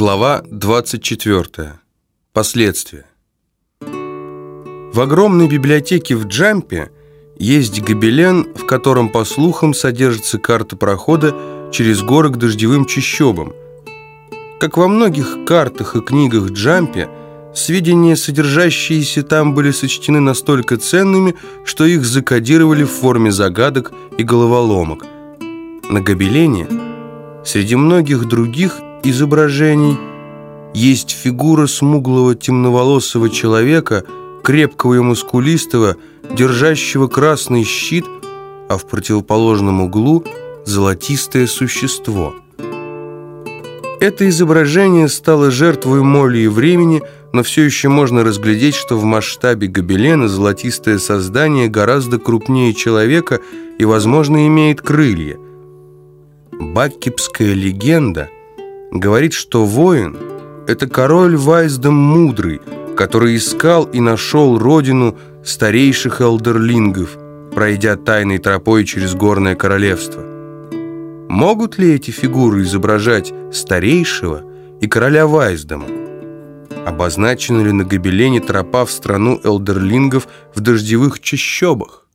Глава 24. Последствия. В огромной библиотеке в Джампе есть гобелен, в котором, по слухам, содержится карта прохода через горы к дождевым чащобам. Как во многих картах и книгах Джампе, сведения, содержащиеся там, были сочтены настолько ценными, что их закодировали в форме загадок и головоломок. На гобелене, среди многих других изображений есть фигура смуглого темноволосого человека, крепкого и мускулистого, держащего красный щит, а в противоположном углу золотистое существо. Это изображение стало жертвой моли и времени, но все еще можно разглядеть, что в масштабе гобелена золотистое создание гораздо крупнее человека и, возможно, имеет крылья. Баккипская легенда – говорит, что воин – это король Вайсдом Мудрый, который искал и нашел родину старейших элдерлингов, пройдя тайной тропой через горное королевство. Могут ли эти фигуры изображать старейшего и короля Вайсдома? Обозначена ли на гобелене тропа в страну элдерлингов в дождевых чащобах?